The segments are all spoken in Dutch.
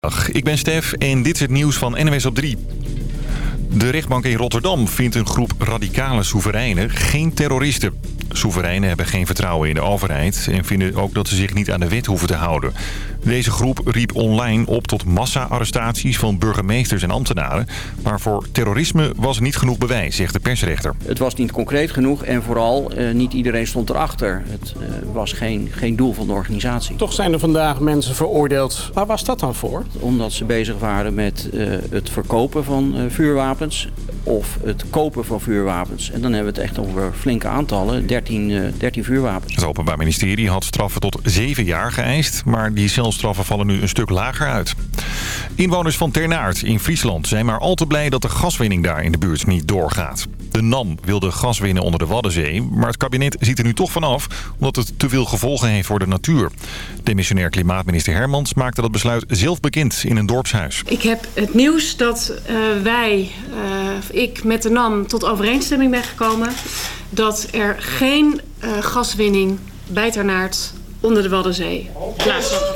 Dag, ik ben Stef en dit is het nieuws van NWS op 3. De rechtbank in Rotterdam vindt een groep radicale soevereinen geen terroristen. Soevereinen hebben geen vertrouwen in de overheid... en vinden ook dat ze zich niet aan de wet hoeven te houden. Deze groep riep online op tot massa-arrestaties van burgemeesters en ambtenaren. Maar voor terrorisme was niet genoeg bewijs, zegt de persrechter. Het was niet concreet genoeg en vooral uh, niet iedereen stond erachter. Het uh, was geen, geen doel van de organisatie. Toch zijn er vandaag mensen veroordeeld. Waar was dat dan voor? Omdat ze bezig waren met uh, het verkopen van vuurwapens of het kopen van vuurwapens. En dan hebben we het echt over flinke aantallen, 13, 13 vuurwapens. Het Openbaar Ministerie had straffen tot 7 jaar geëist, maar die celstraffen vallen nu een stuk lager uit. Inwoners van Ternaert in Friesland zijn maar al te blij dat de gaswinning daar in de buurt niet doorgaat. De NAM wilde gas winnen onder de Waddenzee, maar het kabinet ziet er nu toch vanaf omdat het te veel gevolgen heeft voor de natuur. Demissionair klimaatminister Hermans maakte dat besluit zelf bekend in een dorpshuis. Ik heb het nieuws dat uh, wij, uh, ik met de NAM tot overeenstemming ben gekomen dat er geen uh, gaswinning bij Ternaert onder de Waddenzee plaatsvindt.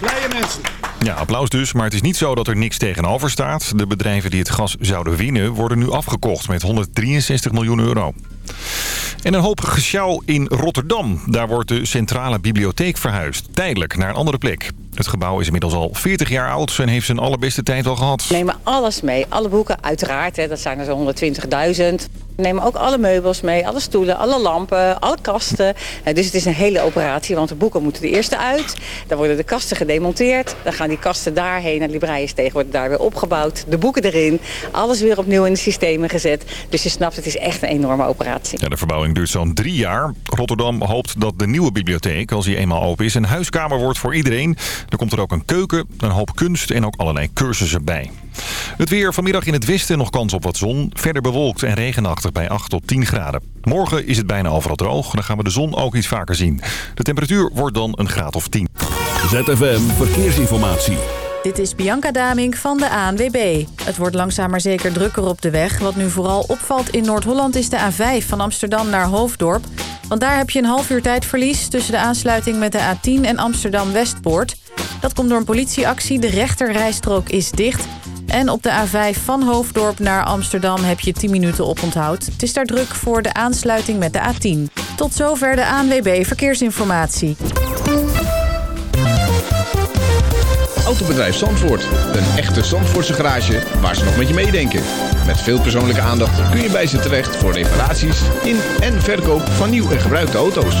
Blije mensen. Ja, applaus dus, maar het is niet zo dat er niks tegenover staat. De bedrijven die het gas zouden winnen worden nu afgekocht met 163 miljoen euro. En een hoop gesjouw in Rotterdam. Daar wordt de centrale bibliotheek verhuisd. Tijdelijk naar een andere plek. Het gebouw is inmiddels al 40 jaar oud en heeft zijn allerbeste tijd al gehad. We nemen alles mee. Alle boeken uiteraard. Hè, dat zijn er zo'n 120.000. We nemen ook alle meubels mee. Alle stoelen, alle lampen, alle kasten. Dus het is een hele operatie. Want de boeken moeten de eerste uit. Dan worden de kasten gedemonteerd. Dan gaan die kasten daarheen. En libraaien tegen worden daar weer opgebouwd. De boeken erin. Alles weer opnieuw in de systemen gezet. Dus je snapt, het is echt een enorme operatie. Ja, de verbouwing duurt zo'n drie jaar. Rotterdam hoopt dat de nieuwe bibliotheek, als die eenmaal open is... een huiskamer wordt voor iedereen. Er komt er ook een keuken, een hoop kunst en ook allerlei cursussen bij. Het weer vanmiddag in het westen nog kans op wat zon. Verder bewolkt en regenachtig bij 8 tot 10 graden. Morgen is het bijna overal droog. Dan gaan we de zon ook iets vaker zien. De temperatuur wordt dan een graad of 10. ZFM Verkeersinformatie. Dit is Bianca Damink van de ANWB. Het wordt langzaam maar zeker drukker op de weg. Wat nu vooral opvalt in Noord-Holland is de A5 van Amsterdam naar Hoofddorp. Want daar heb je een half uur tijdverlies... tussen de aansluiting met de A10 en Amsterdam-Westpoort. Dat komt door een politieactie. De rechterrijstrook is dicht... En op de A5 van Hoofddorp naar Amsterdam heb je 10 minuten oponthoud. Het is daar druk voor de aansluiting met de A10. Tot zover de ANWB Verkeersinformatie. Autobedrijf Zandvoort. Een echte Zandvoortse garage waar ze nog met je meedenken. Met veel persoonlijke aandacht kun je bij ze terecht voor reparaties in en verkoop van nieuw en gebruikte auto's.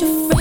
your friend.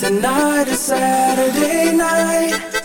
Tonight is Saturday night.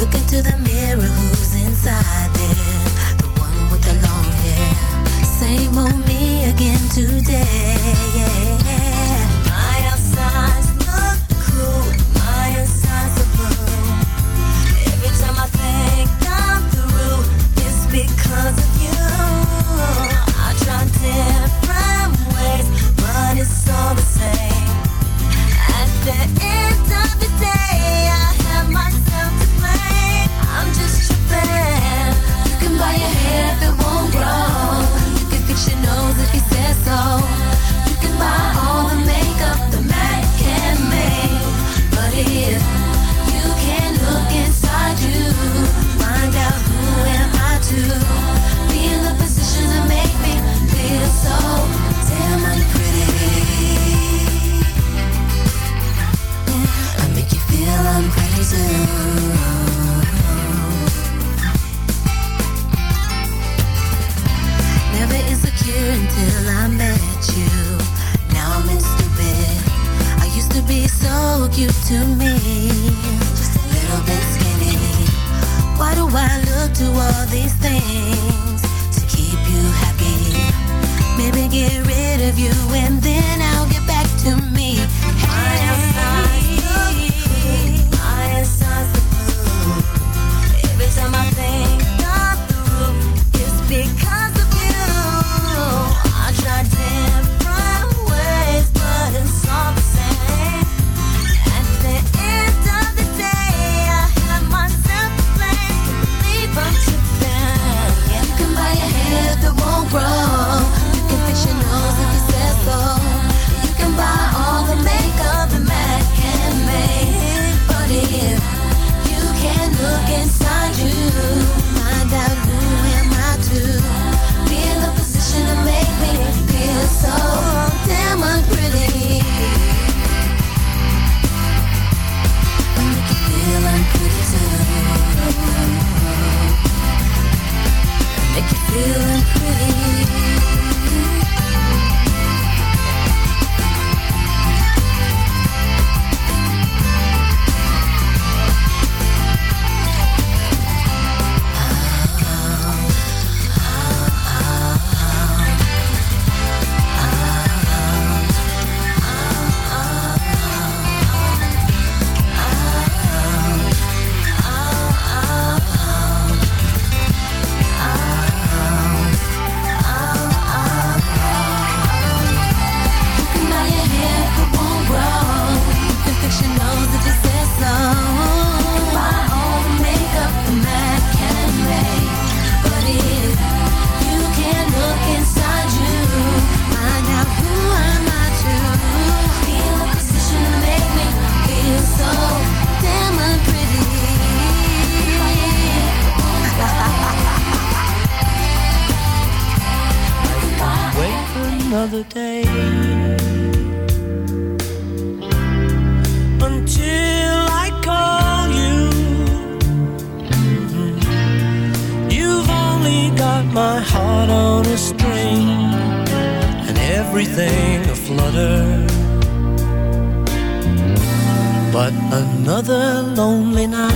Look into the mirror, who's inside there? The one with the long hair. Same old me again today. Yeah. to me.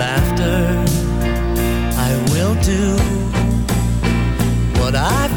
laughter. I will do what I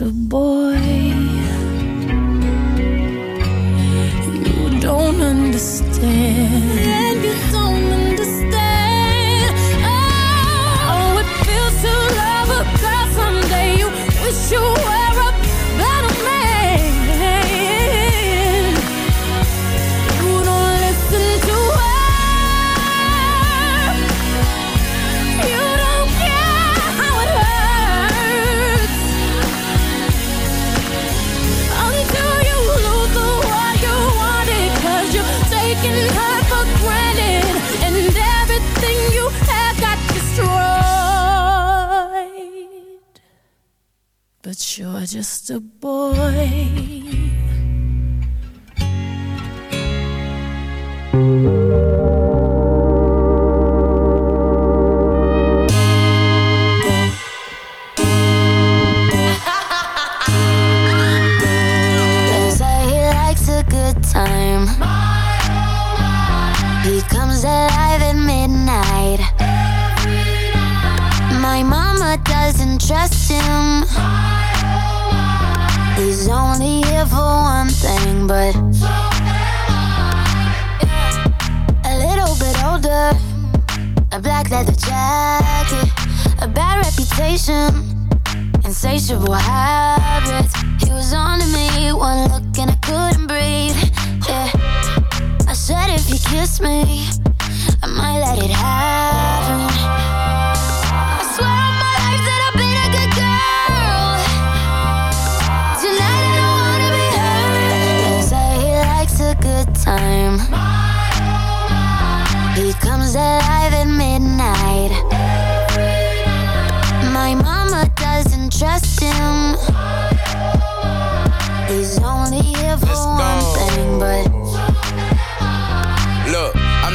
The boy. Insatiable habits. He was on to me, one look and I couldn't breathe. Yeah, I said if he kissed me, I might let it happen. I swear on my life that I've been a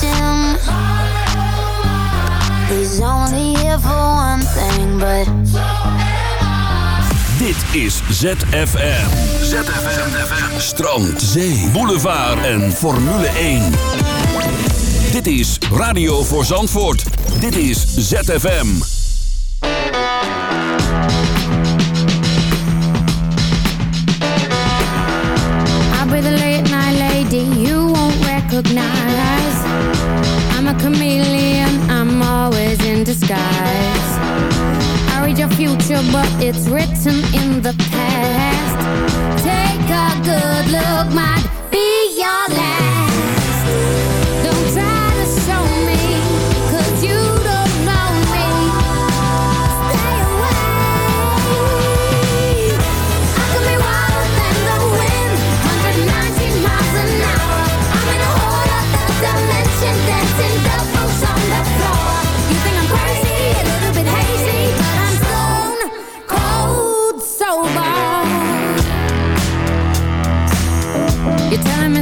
Him. Only one thing, but. Dit is ZFM. ZFM. Strand, zee, boulevard en Formule 1. Dit is Radio voor Zandvoort. Dit is ZFM. future, but it's written in the past. Take a good look, might be your last.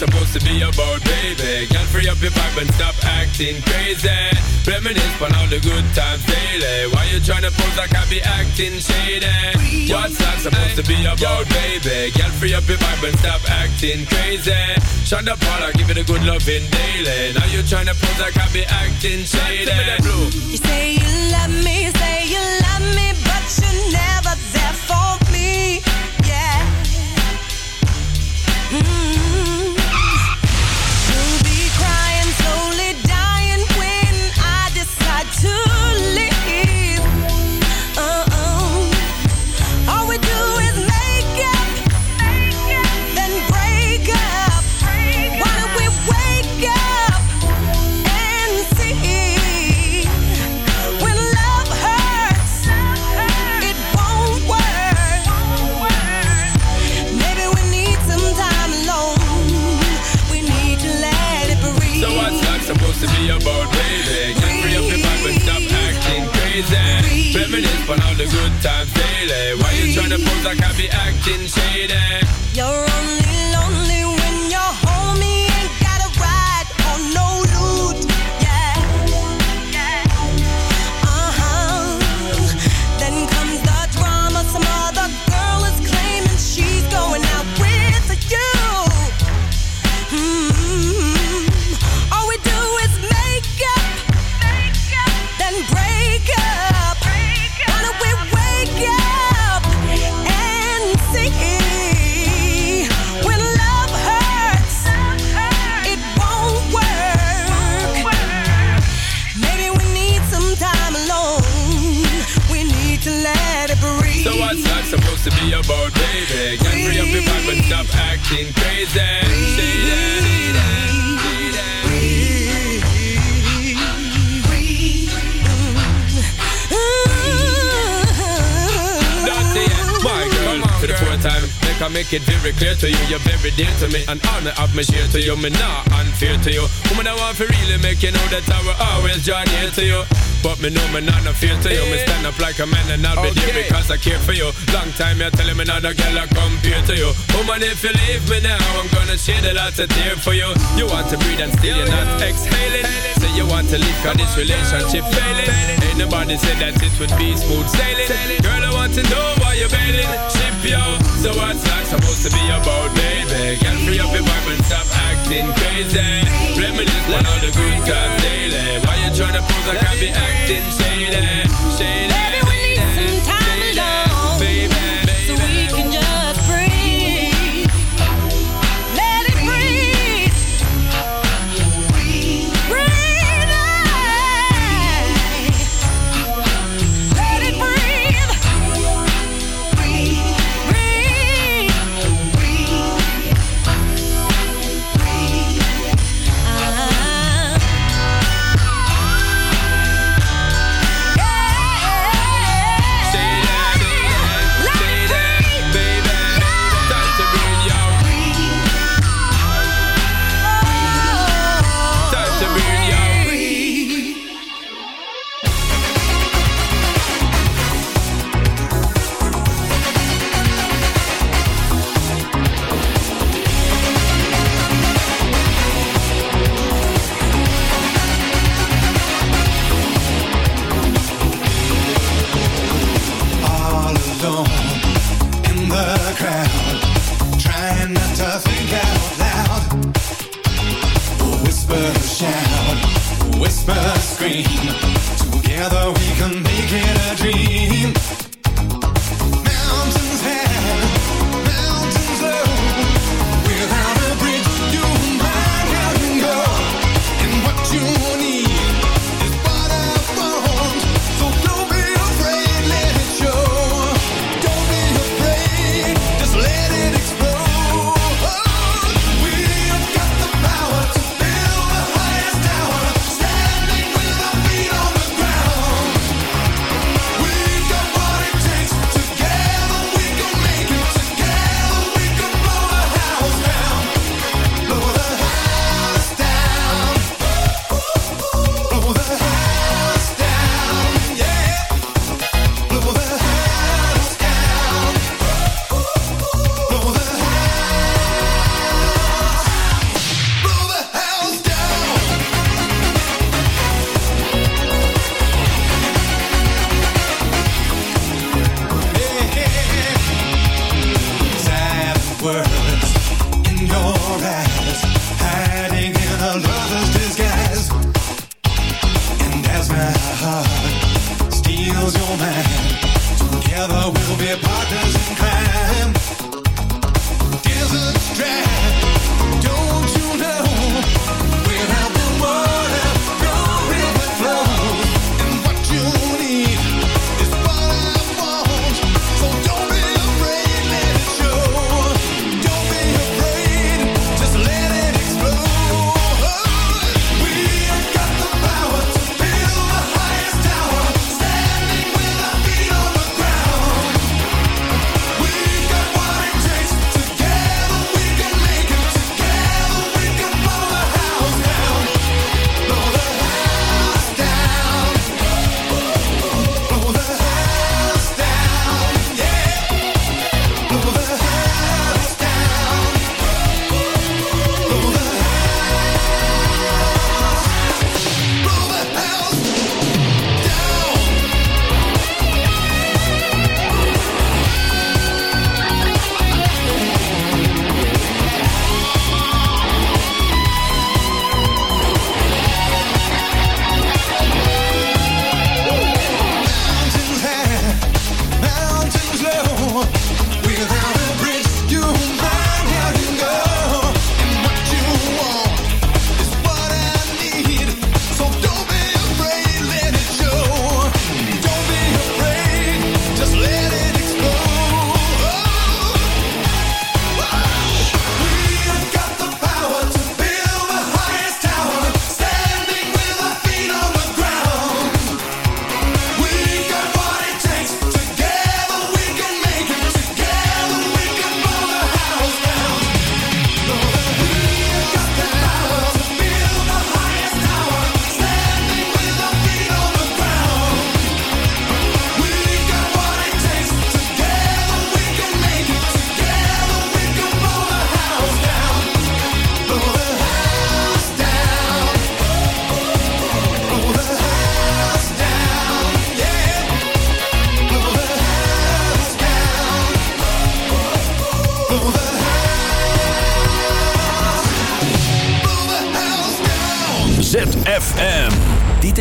Supposed to be about, baby? Girl, free up your vibe and stop acting crazy. Reminisce on all the good times daily. Why you tryna pose like I be acting shady? What's that supposed to be about, baby? Girl, free up your vibe and stop acting crazy. Shonda Paula, give it a good loving daily. Now you tryna pose like I be acting shady. You say you love me, you say you love me, but you're never there for me. Yeah. Mm. Why you tryna pose like I be acting shady? You're So what's that supposed to be about, baby? Get free up your vibe and stop acting crazy. Dirty, my girl, for the fourth time. Make I make it very clear to you, you're very dear to me. And honor of me share to you, me not unfair to you. Woman, I want to really make you know that I will always join here to you. But me know me not no fear to you. Me stand up like a man and I'll be there because I care for you. Long time you're telling me not a girl I compare to you. Woman, if you leave me now, I'm gonna shed a lot of tear for you. You want to breathe and still you're not exhaling. Say you want to leave cause this relationship failing. Ain't nobody said that it would be smooth sailing. Girl, I want to know why you're bailing. Ship yo. So what's that supposed to be about, baby? Get free up your vibe and stop acting crazy. Reminisce on all the good times daily. Why you tryna pose like I be acting shady? Shady.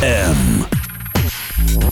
FM.